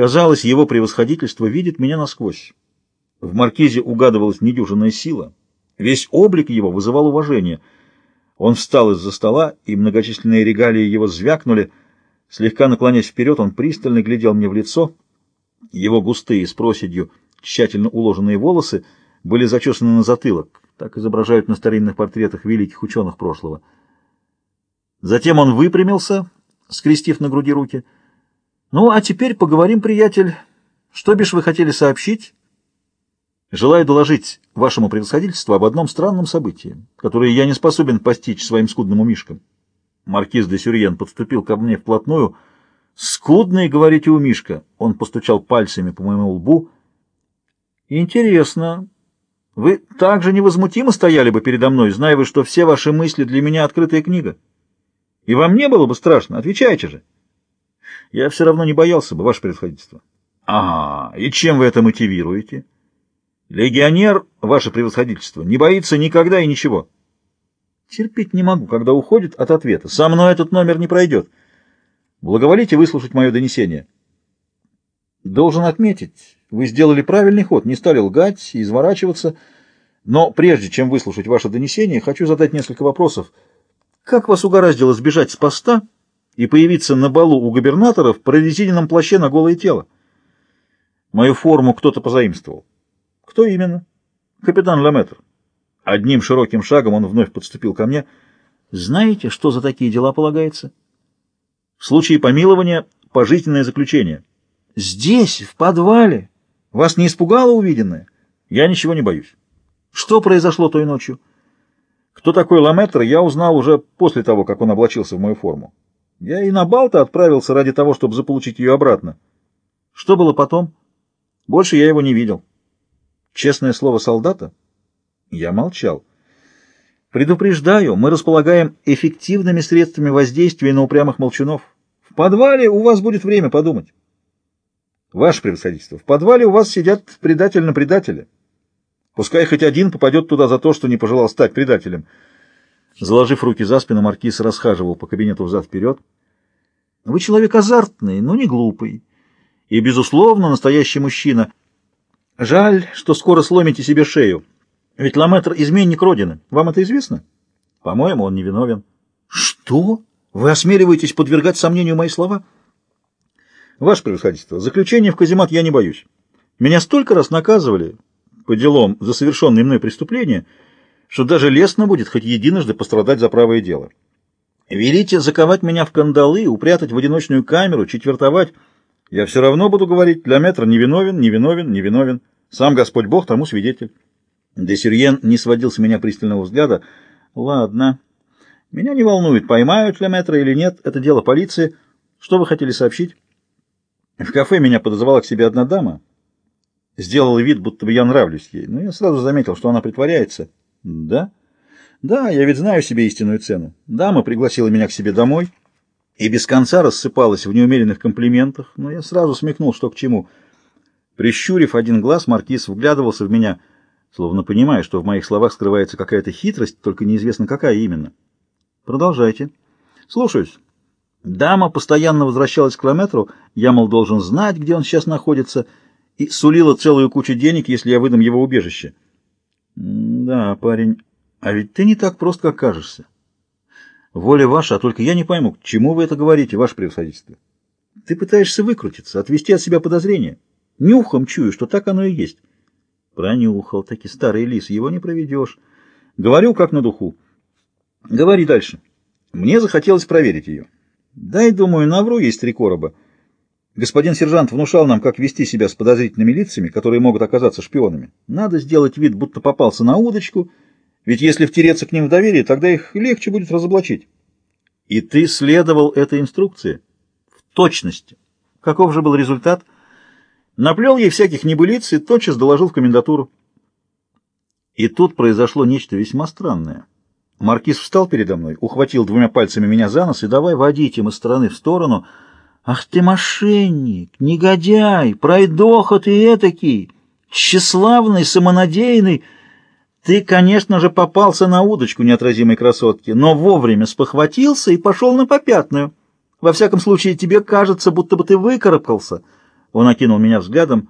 Казалось, его превосходительство видит меня насквозь. В маркизе угадывалась недюжинная сила. Весь облик его вызывал уважение. Он встал из-за стола, и многочисленные регалии его звякнули. Слегка наклонясь вперед, он пристально глядел мне в лицо. Его густые с проседью, тщательно уложенные волосы были зачесаны на затылок. Так изображают на старинных портретах великих ученых прошлого. Затем он выпрямился, скрестив на груди руки. «Ну, а теперь поговорим, приятель. Что бишь вы хотели сообщить?» «Желаю доложить вашему превосходительству об одном странном событии, которое я не способен постичь своим скудным умишком». Маркиз де Сюрьен подступил ко мне вплотную. «Скудный, говорите, у Мишка!» Он постучал пальцами по моему лбу. «Интересно. Вы так же невозмутимо стояли бы передо мной, зная вы, что все ваши мысли для меня открытая книга?» И вам не было бы страшно? Отвечайте же. Я все равно не боялся бы, ваше превосходительство. Ага, и чем вы это мотивируете? Легионер, ваше превосходительство, не боится никогда и ничего. Терпеть не могу, когда уходит от ответа. Со мной этот номер не пройдет. Благоволите выслушать мое донесение. Должен отметить, вы сделали правильный ход, не стали лгать и изворачиваться. Но прежде чем выслушать ваше донесение, хочу задать несколько вопросов, как вас угораздило сбежать с поста и появиться на балу у губернатора в прорезиненном плаще на голое тело? Мою форму кто-то позаимствовал. Кто именно? Капитан Ламетр. Одним широким шагом он вновь подступил ко мне. Знаете, что за такие дела полагается? В случае помилования пожизненное заключение. Здесь, в подвале. Вас не испугало увиденное? Я ничего не боюсь. Что произошло той ночью? Кто такой Ламетр, я узнал уже после того, как он облачился в мою форму. Я и на Балта отправился ради того, чтобы заполучить ее обратно. Что было потом? Больше я его не видел. Честное слово солдата? Я молчал. Предупреждаю, мы располагаем эффективными средствами воздействия на упрямых молчунов. В подвале у вас будет время подумать. Ваше превосходительство, в подвале у вас сидят предатель на предателя. Пускай хоть один попадет туда за то, что не пожелал стать предателем. Заложив руки за спину, маркиз расхаживал по кабинету взад-вперед. Вы человек азартный, но не глупый. И, безусловно, настоящий мужчина. Жаль, что скоро сломите себе шею. Ведь Ламетр — изменник Родины. Вам это известно? По-моему, он невиновен. Что? Вы осмеливаетесь подвергать сомнению мои слова? Ваше превосходительство, заключение в каземат я не боюсь. Меня столько раз наказывали, по делам за совершенные мной преступления, что даже лестно будет хоть единожды пострадать за правое дело. Велите заковать меня в кандалы, упрятать в одиночную камеру, четвертовать. Я все равно буду говорить, для метра невиновен, невиновен, невиновен. Сам Господь Бог тому свидетель. Десюрьен не сводил с меня пристального взгляда. Ладно. Меня не волнует, поймают ли метра или нет. Это дело полиции. Что вы хотели сообщить? В кафе меня подозвала к себе одна дама сделала вид, будто бы я нравлюсь ей, но я сразу заметил, что она притворяется. Да? Да, я ведь знаю себе истинную цену. Дама пригласила меня к себе домой и без конца рассыпалась в неумеренных комплиментах, но я сразу смекнул, что к чему. Прищурив один глаз, маркиз вглядывался в меня, словно понимая, что в моих словах скрывается какая-то хитрость, только неизвестно какая именно. Продолжайте. Слушаюсь. Дама постоянно возвращалась к километру, я, мол, должен знать, где он сейчас находится, — и сулила целую кучу денег, если я выдам его убежище. Да, парень, а ведь ты не так прост, как кажешься. Воля ваша, а только я не пойму, к чему вы это говорите, ваше превосходительство. Ты пытаешься выкрутиться, отвести от себя подозрения. Нюхом чую, что так оно и есть. Пронюхал, таки старый лис, его не проведешь. Говорю, как на духу. Говори дальше. Мне захотелось проверить ее. Дай, думаю, навру есть три короба. Господин сержант внушал нам, как вести себя с подозрительными лицами, которые могут оказаться шпионами. Надо сделать вид, будто попался на удочку, ведь если втереться к ним в доверие, тогда их легче будет разоблачить. И ты следовал этой инструкции? В точности. Каков же был результат? Наплел ей всяких небылиц и тотчас доложил в комендатуру. И тут произошло нечто весьма странное. Маркиз встал передо мной, ухватил двумя пальцами меня за нос и давай водить им из стороны в сторону — Ах ты мошенник, негодяй, пройдоха ты этакий, тщеславный, самонадеянный. Ты, конечно же, попался на удочку неотразимой красотки, но вовремя спохватился и пошел на попятную. Во всяком случае, тебе кажется, будто бы ты выкарабкался. Он окинул меня взглядом.